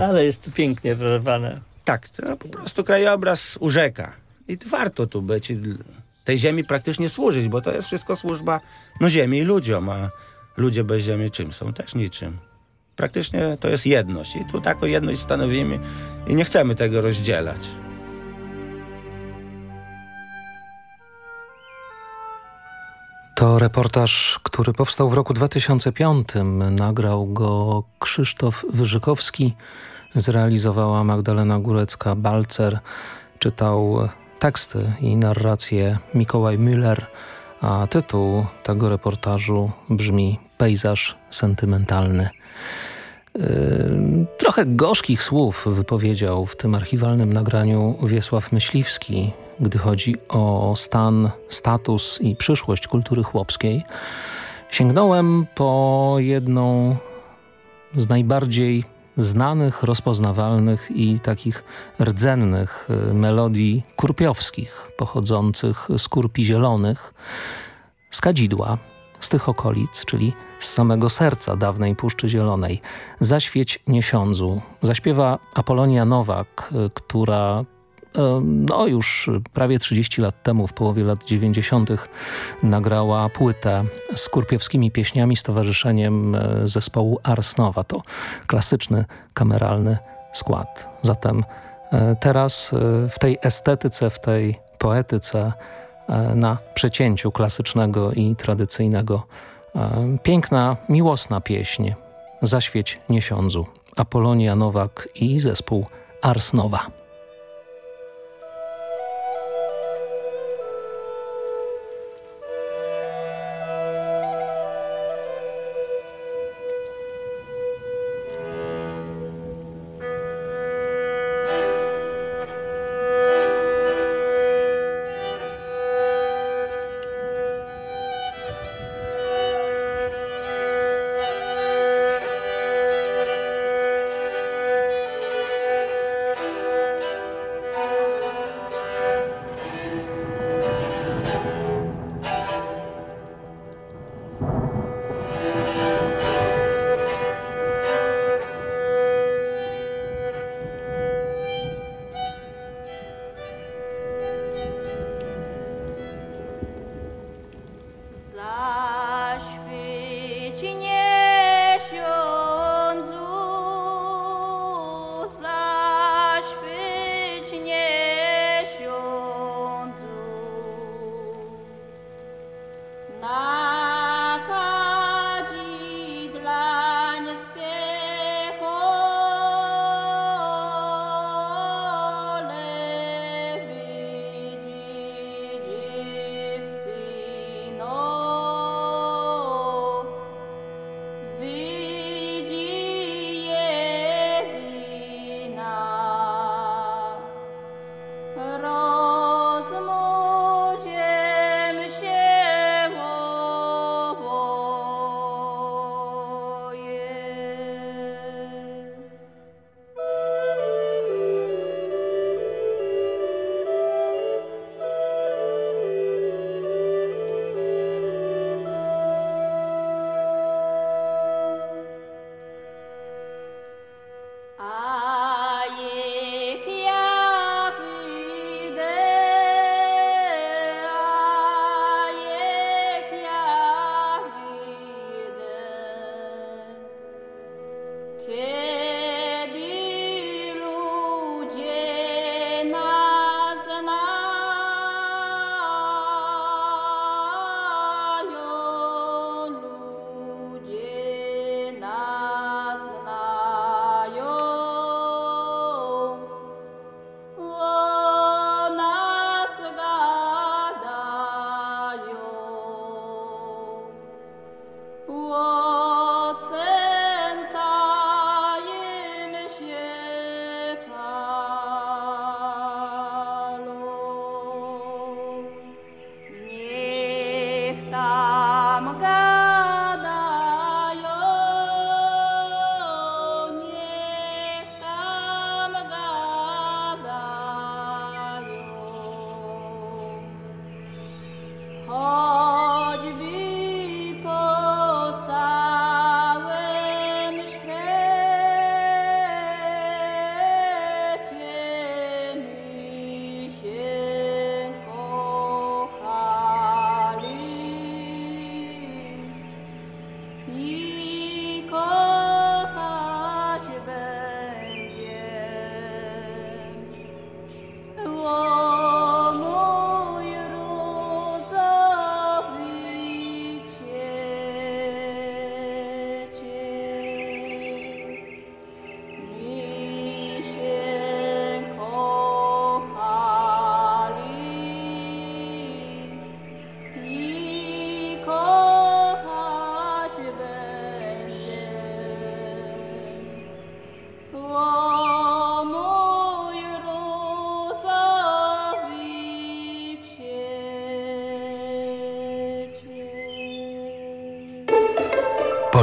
Ale jest tu pięknie, pana. Tak, to po prostu krajobraz urzeka. I warto tu być tej ziemi praktycznie służyć, bo to jest wszystko służba no, ziemi i ludziom, a ludzie bez ziemi czym są? Też niczym. Praktycznie to jest jedność i tu taką jedność stanowimy i nie chcemy tego rozdzielać. To reportaż, który powstał w roku 2005. Nagrał go Krzysztof Wyżykowski, zrealizowała Magdalena Górecka-Balcer, czytał teksty i narrację Mikołaj Müller, a tytuł tego reportażu brzmi Pejzaż sentymentalny. Yy, Trochę gorzkich słów wypowiedział w tym archiwalnym nagraniu Wiesław Myśliwski, gdy chodzi o stan, status i przyszłość kultury chłopskiej. Sięgnąłem po jedną z najbardziej znanych, rozpoznawalnych i takich rdzennych y, melodii kurpiowskich, pochodzących z kurpi zielonych, z kadzidła z tych okolic, czyli z samego serca dawnej Puszczy Zielonej. Zaświeć Niesiądzu. Zaśpiewa Apolonia Nowak, y, która no już prawie 30 lat temu, w połowie lat 90. nagrała płytę z kurpiewskimi pieśniami z towarzyszeniem e, zespołu Arsnowa. To klasyczny, kameralny skład. Zatem e, teraz e, w tej estetyce, w tej poetyce na przecięciu klasycznego i tradycyjnego piękna, miłosna pieśń Zaświeć Niesiądzu. Apolonia Nowak i zespół Arsnowa.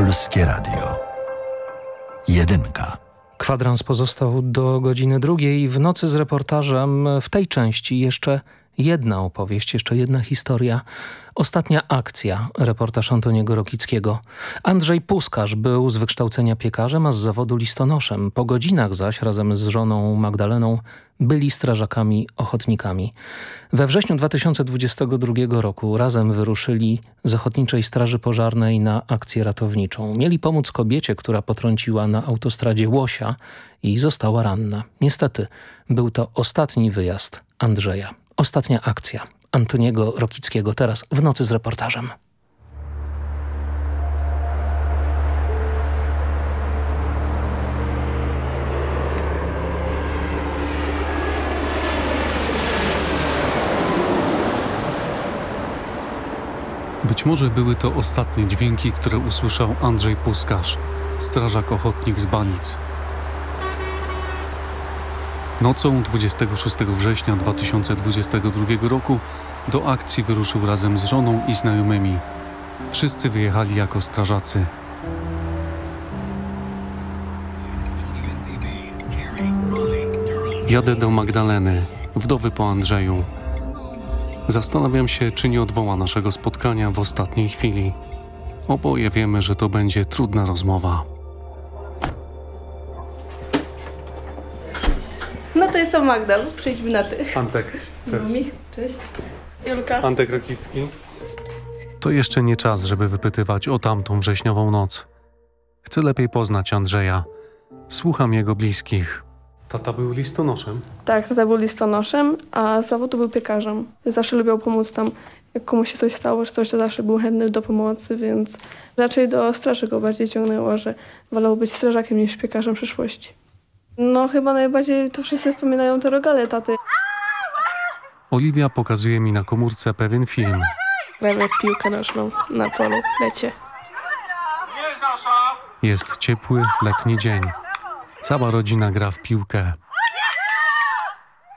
Polskie Radio. Jedynka. Kwadrans pozostał do godziny drugiej. W nocy z reportażem w tej części jeszcze jedna opowieść, jeszcze jedna historia. Ostatnia akcja, reportaż Antoniego Rokickiego. Andrzej Puskarz był z wykształcenia piekarzem, a z zawodu listonoszem. Po godzinach zaś razem z żoną Magdaleną byli strażakami ochotnikami. We wrześniu 2022 roku razem wyruszyli z Ochotniczej Straży Pożarnej na akcję ratowniczą. Mieli pomóc kobiecie, która potrąciła na autostradzie łosia i została ranna. Niestety był to ostatni wyjazd Andrzeja. Ostatnia akcja Antoniego Rokickiego teraz w nocy z reportażem. Być może były to ostatnie dźwięki, które usłyszał Andrzej Puskarz, strażak ochotnik z Banic. Nocą 26 września 2022 roku do akcji wyruszył razem z żoną i znajomymi. Wszyscy wyjechali jako strażacy. Jadę do Magdaleny, wdowy po Andrzeju. Zastanawiam się, czy nie odwoła naszego spotkania w ostatniej chwili. Oboje wiemy, że to będzie trudna rozmowa. No to jest to Magda, przejdźmy na ty. Antek, Mami, cześć. Julka. Antek Rokicki. To jeszcze nie czas, żeby wypytywać o tamtą wrześniową noc. Chcę lepiej poznać Andrzeja. Słucham jego bliskich. Tata był listonoszem. Tak, tata był listonoszem, a z zawodu był piekarzem. Zawsze lubił pomóc tam, jak komuś się coś stało, czy coś, to zawsze był chętny do pomocy, więc raczej do straży go bardziej ciągnęło, że wolał być strażakiem niż piekarzem w przyszłości. No chyba najbardziej to wszyscy wspominają te rogale taty. Oliwia pokazuje mi na komórce pewien film. Gramy w piłkę nożną na polu, w lecie. Jest ciepły, letni dzień. Cała rodzina gra w piłkę.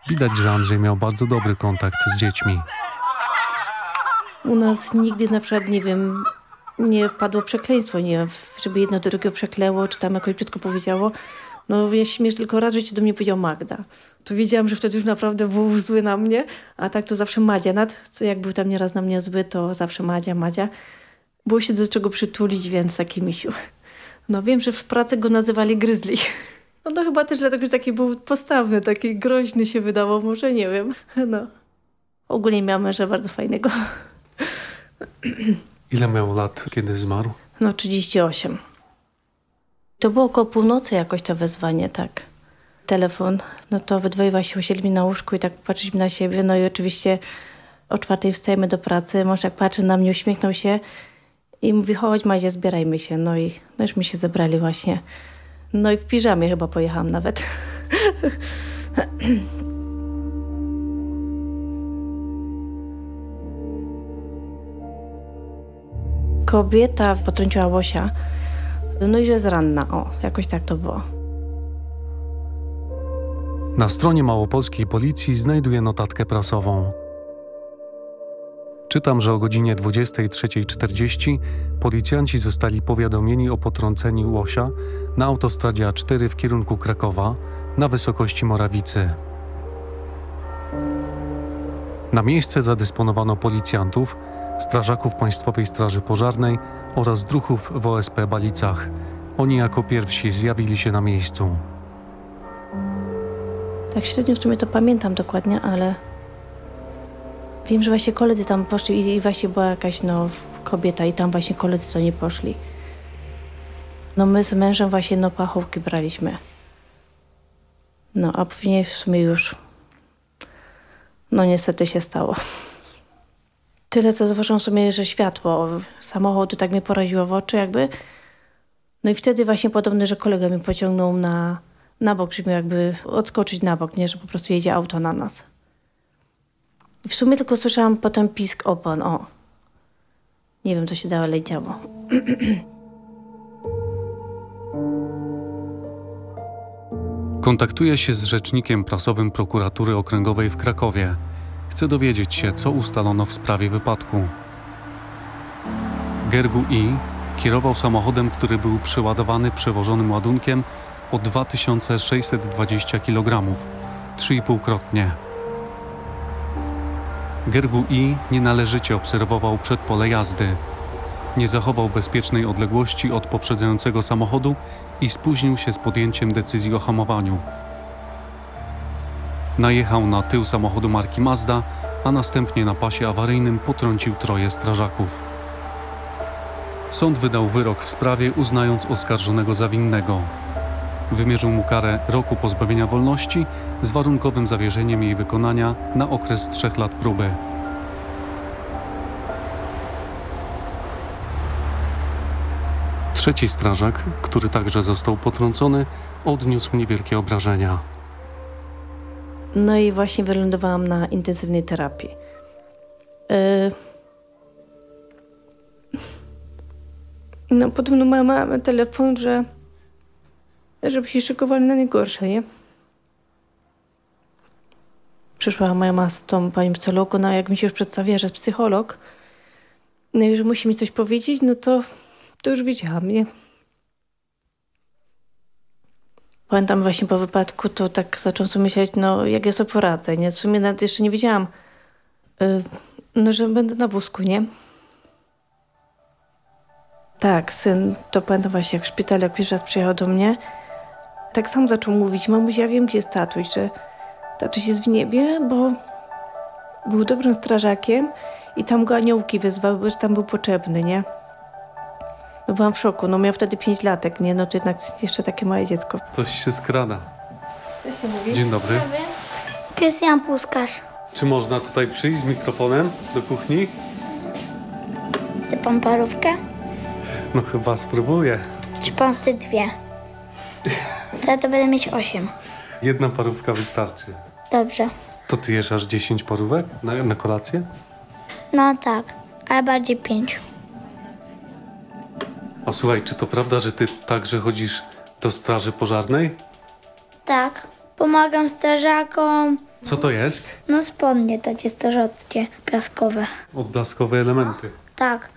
Widać, że Andrzej miał bardzo dobry kontakt z dziećmi. U nas nigdy na przykład, nie wiem, nie padło przekleństwo, nie żeby jedno drugiego przekleło, czy tam jakoś brzydko powiedziało. No ja śmiesz tylko raz, że ci do mnie powiedział Magda. To wiedziałam, że wtedy już naprawdę był zły na mnie, a tak to zawsze Madzia. Nad, co jak był tam nieraz na mnie zły, to zawsze Madzia, Madzia. Było się do czego przytulić, więc taki misiu. No wiem, że w pracy go nazywali Gryzli. No chyba też dlatego, że taki był postawny, taki groźny się wydawał, może nie wiem. <laughs> No. Ogólnie miał męża bardzo fajnego. <clears throat> Ile miał lat, kiedy zmarł? No 38. To było około północy jakoś to wezwanie, tak. Telefon, no to obydwoje właśnie usiedli na łóżku i tak patrzyliśmy na siebie. No i oczywiście o czwartej wstajemy do pracy. Mąż jak patrzy na mnie, uśmiechnął się i mówi, chodź Mazia, zbierajmy się. No i no już mi się zebrali właśnie. No i w piżamie chyba pojechałam nawet. Kobieta potrąciła łosia. No i że jest ranna. O, jakoś tak to było. Na stronie małopolskiej policji znajduję notatkę prasową. Czytam, że o godzinie 23.40 policjanci zostali powiadomieni o potrąceniu łosia na autostradzie A4 w kierunku Krakowa na wysokości Morawicy. Na miejsce zadysponowano policjantów, strażaków Państwowej Straży Pożarnej oraz druhów w OSP Balicach. Oni jako pierwsi zjawili się na miejscu. Tak średnio w sumie to pamiętam dokładnie, ale wiem, że właśnie koledzy tam poszli i właśnie była jakaś no, kobieta i tam właśnie koledzy to nie poszli. No my z mężem właśnie no pachówki braliśmy. No a później w sumie już no niestety się stało. Tyle co zauważyłam sobie, że światło samochodu tak mnie poraziło w oczy jakby. No i wtedy właśnie podobno, że kolega mnie pociągnął na, na bok, żeby jakby odskoczyć na bok, nie, że po prostu jedzie auto na nas. I w sumie tylko słyszałam potem pisk opon, o. Nie wiem, co się dalej działo. <clears throat> Kontaktuję się z rzecznikiem prasowym prokuratury okręgowej w Krakowie. Chcę dowiedzieć się, co ustalono w sprawie wypadku. Gergu I kierował samochodem, który był przeładowany przewożonym ładunkiem o 2620 kg, 3,5-krotnie. Gergu I nienależycie obserwował przedpole jazdy. Nie zachował bezpiecznej odległości od poprzedzającego samochodu i spóźnił się z podjęciem decyzji o hamowaniu. Najechał na tył samochodu marki Mazda, a następnie na pasie awaryjnym potrącił troje strażaków. Sąd wydał wyrok w sprawie, uznając oskarżonego za winnego. Wymierzył mu karę roku pozbawienia wolności z warunkowym zawierzeniem jej wykonania na okres trzech lat próby. Trzeci strażak, który także został potrącony, odniósł niewielkie obrażenia. No i właśnie wylądowałam na intensywnej terapii. Yy... No potem no, moja mama telefon, że żeby się szykowali na najgorsze, nie? Przyszła moja mama z tą panią psychologą, no jak mi się już przedstawia, że jest psycholog, no i że musi mi coś powiedzieć, no to, to już wiedziałam, nie? Pamiętam właśnie po wypadku, to tak zacząłem sobie myśleć, no jak ja sobie poradzę, nie? W sumie nawet jeszcze nie wiedziałam, yy, no że będę na wózku, nie? Tak, syn, to pamiętam właśnie jak w szpitalu, jak pierwszy raz przyjechał do mnie, tak sam zaczął mówić, mamuś, ja wiem, gdzie jest tatuś, że tatuś jest w niebie, bo był dobrym strażakiem i tam go aniołki wezwały, że tam był potrzebny, nie? No byłam w szoku, no miał wtedy pięć latek, nie? No to jednak jeszcze takie małe dziecko. Ktoś się skrada. Co się mówi? Dzień dobry. Krystian Puskarz. Czy można tutaj przyjść z mikrofonem do kuchni? Chce pan parówkę? No chyba spróbuję. Czy pan chce dwie? <laughs> Ja to będę mieć osiem. Jedna parówka wystarczy. Dobrze. To ty jesz aż 10 parówek na, na kolację? No tak, ale bardziej pięć. A słuchaj, czy to prawda, że ty także chodzisz do straży pożarnej? Tak, pomagam strażakom. Co to jest? No spodnie takie strażackie, piaskowe. Odblaskowe elementy. Tak,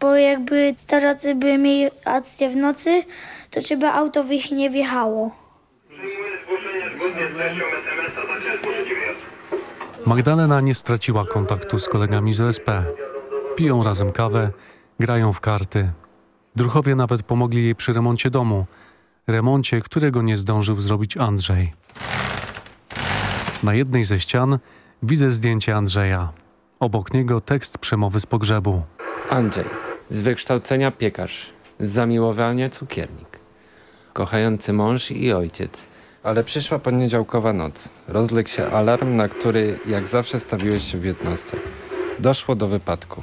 bo jakby strażacy by mieli akcję w nocy, to trzeba auto w ich nie wjechało. Magdalena nie straciła kontaktu z kolegami z OSP. Piją razem kawę, grają w karty. Druchowie nawet pomogli jej przy remoncie domu. Remoncie, którego nie zdążył zrobić Andrzej. Na jednej ze ścian widzę zdjęcie Andrzeja. Obok niego tekst przemowy z pogrzebu. Andrzej, z wykształcenia piekarz, z zamiłowania cukiernik. Kochający mąż i ojciec. Ale przyszła poniedziałkowa noc. Rozległ się alarm, na który jak zawsze stawiłeś się w jednostce. Doszło do wypadku.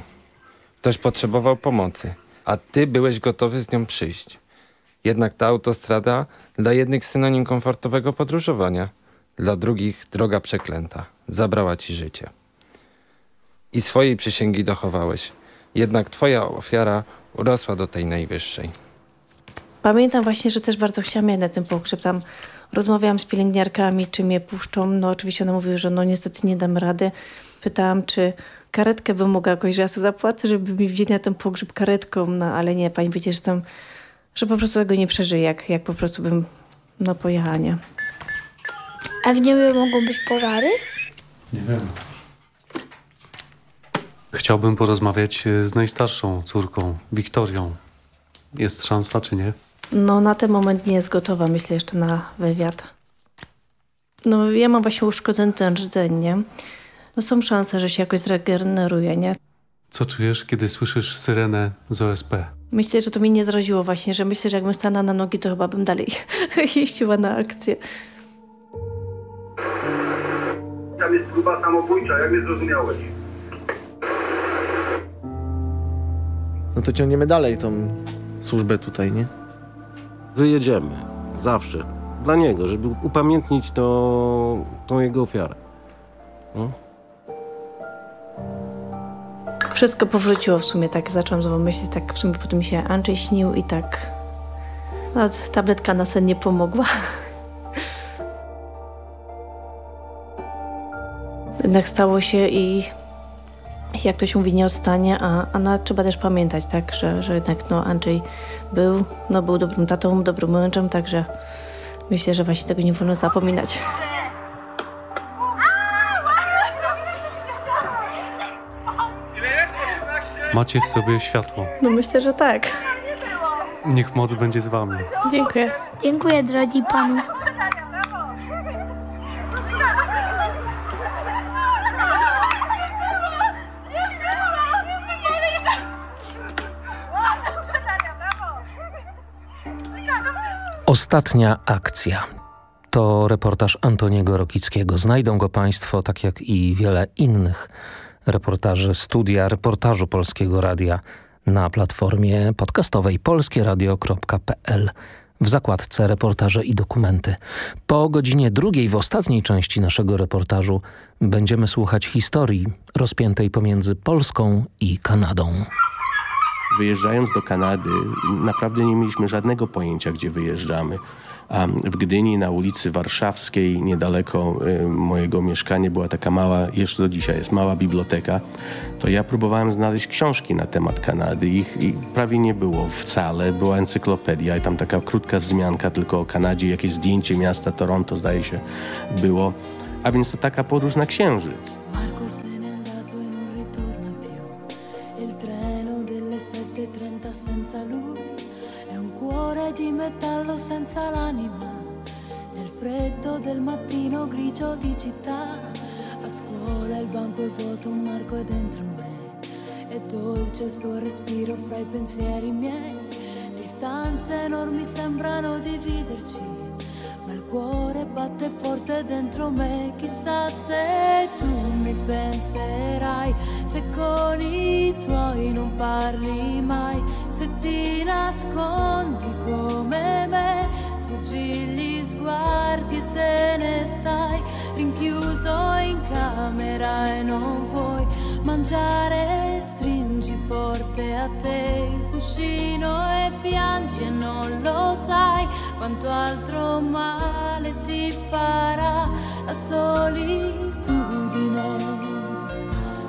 Ktoś potrzebował pomocy, a ty byłeś gotowy z nią przyjść. Jednak ta autostrada dla jednych synonim komfortowego podróżowania, dla drugich droga przeklęta. Zabrała ci życie. I swojej przysięgi dochowałeś. Jednak twoja ofiara urosła do tej najwyższej. Pamiętam właśnie, że też bardzo chciałam jechać na ten pogrzeb. Tam rozmawiałam z pielęgniarkami, czy mnie puszczą. No oczywiście one mówiły, że no niestety nie dam rady. Pytałam, czy karetkę bym mogła jakoś, że ja sobie zapłacę, żeby mi wzięli na ten pogrzeb karetką. No ale nie, pani wiecie, że tam, że po prostu tego nie przeżyję, jak, jak po prostu bym no pojechała, nie. A w niebie mogą być pożary? Nie wiem. Chciałbym porozmawiać e, z najstarszą córką, Wiktorią. Jest szansa, czy nie? No na ten moment nie jest gotowa, myślę, jeszcze na wywiad. No ja mam właśnie uszkodzony ten rdzeń, nie? No są szanse, że się jakoś zregeneruje, nie? Co czujesz, kiedy słyszysz syrenę z OSP? Myślę, że to mnie nie zraziło właśnie, że myślę, że jakbym stanęła na nogi, to chyba bym dalej <laughs> jeździła na akcję. Tam jest próba samobójcza, jak mnie zrozumiałeś? No to ciągniemy dalej tą służbę tutaj, nie? Wyjedziemy. Zawsze. Dla niego, żeby upamiętnić to, tą jego ofiarę. No. Wszystko powróciło w sumie, tak zaczęłam znowu myśleć, tak w sumie potem mi się Andrzej śnił i tak nawet tabletka na sen nie pomogła. <laughs> Jednak stało się i jak to się mówi, nie odstanie, a, a no, trzeba też pamiętać, tak, że, że jednak no, Andrzej był, no, był dobrym tatą, dobrym mężem, także myślę, że właśnie tego nie wolno zapominać. Macie w sobie światło. No myślę, że tak. Niech moc będzie z wami. Dziękuję. Dziękuję drogi panu. Ostatnia akcja. To reportaż Antoniego Rokickiego. Znajdą go Państwo, tak jak i wiele innych reportaży studia reportażu Polskiego Radia na platformie podcastowej polskieradio.pl w zakładce reportaże i dokumenty. Po godzinie drugiej w ostatniej części naszego reportażu będziemy słuchać historii rozpiętej pomiędzy Polską i Kanadą. Wyjeżdżając do Kanady, naprawdę nie mieliśmy żadnego pojęcia, gdzie wyjeżdżamy. W Gdyni na ulicy Warszawskiej, niedaleko y, mojego mieszkania, była taka mała, jeszcze do dzisiaj jest mała biblioteka. To ja próbowałem znaleźć książki na temat Kanady. Ich, ich prawie nie było wcale. Była encyklopedia i tam taka krótka wzmianka tylko o Kanadzie, jakieś zdjęcie miasta Toronto, zdaje się, było. A więc to taka podróż na księżyc. Senza l'anima. Nel freddo del mattino grigio di città, a scuola il banco è vuoto, un Marco è dentro me. È dolce il suo respiro fra i pensieri miei. Distanze enormi sembrano dividerci. Ma il cuore batte forte dentro me, chissà se tu mi penserai, se con i tuoi non parli mai, se ti nascondi come me, sfuggi gli sguardi e te ne stai, rinchiuso in camera e non vuoi mangiare, stringi forte a te il cuscino e piangi e non lo sai quanto altro male ti farà la solitudine.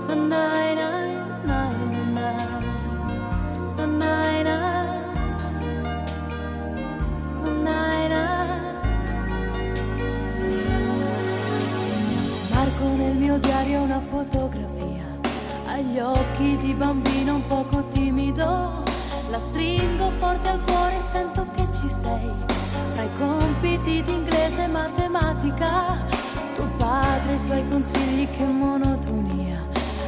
Na na na diario una fotografia agli occhi di bambino un poco timido. La stringo forte al cuore e sento che ci sei. Fra i compiti di inglese e matematica, tuo padre e i suoi consigli, che monotonia.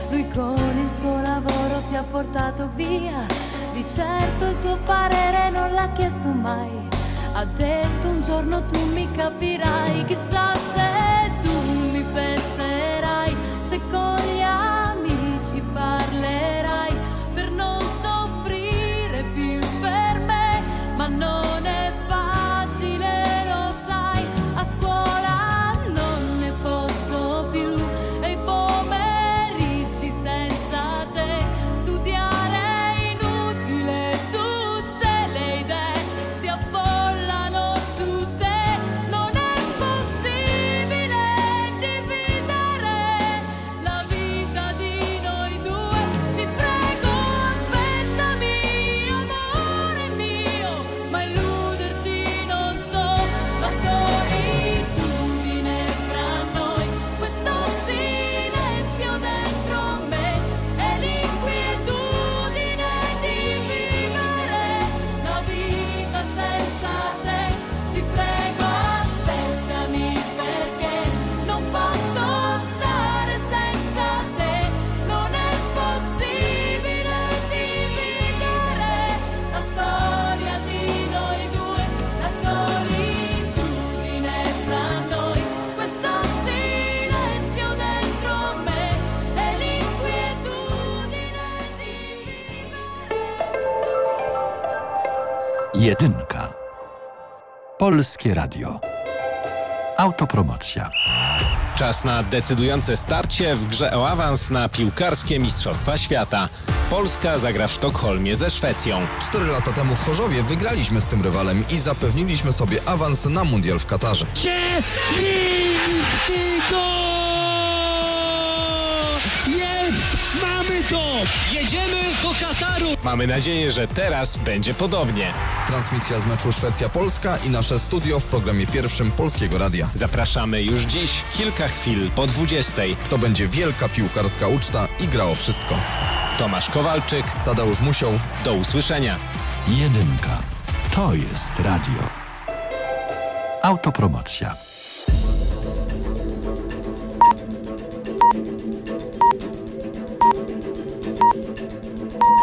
Lui con il suo lavoro ti ha portato via. Di certo il tuo parere non l'ha chiesto mai. Ha detto un giorno tu mi capirai. Chissà se se colhar. Polskie Radio. Autopromocja. Czas na decydujące starcie w grze o awans na piłkarskie Mistrzostwa Świata. Polska zagra w Sztokholmie ze Szwecją. Cztery lata temu w Chorzowie wygraliśmy z tym rywalem i zapewniliśmy sobie awans na mundial w Katarze. Jest! Mamy to! Jedziemy do Kataru! Mamy nadzieję, że teraz będzie podobnie. Transmisja z meczu Szwecja-Polska i nasze studio w programie pierwszym Polskiego Radia. Zapraszamy już dziś, kilka chwil po 20. To będzie wielka piłkarska uczta i gra o wszystko. Tomasz Kowalczyk, Tadeusz Musiał. do usłyszenia. Jedynka. To jest radio. Autopromocja.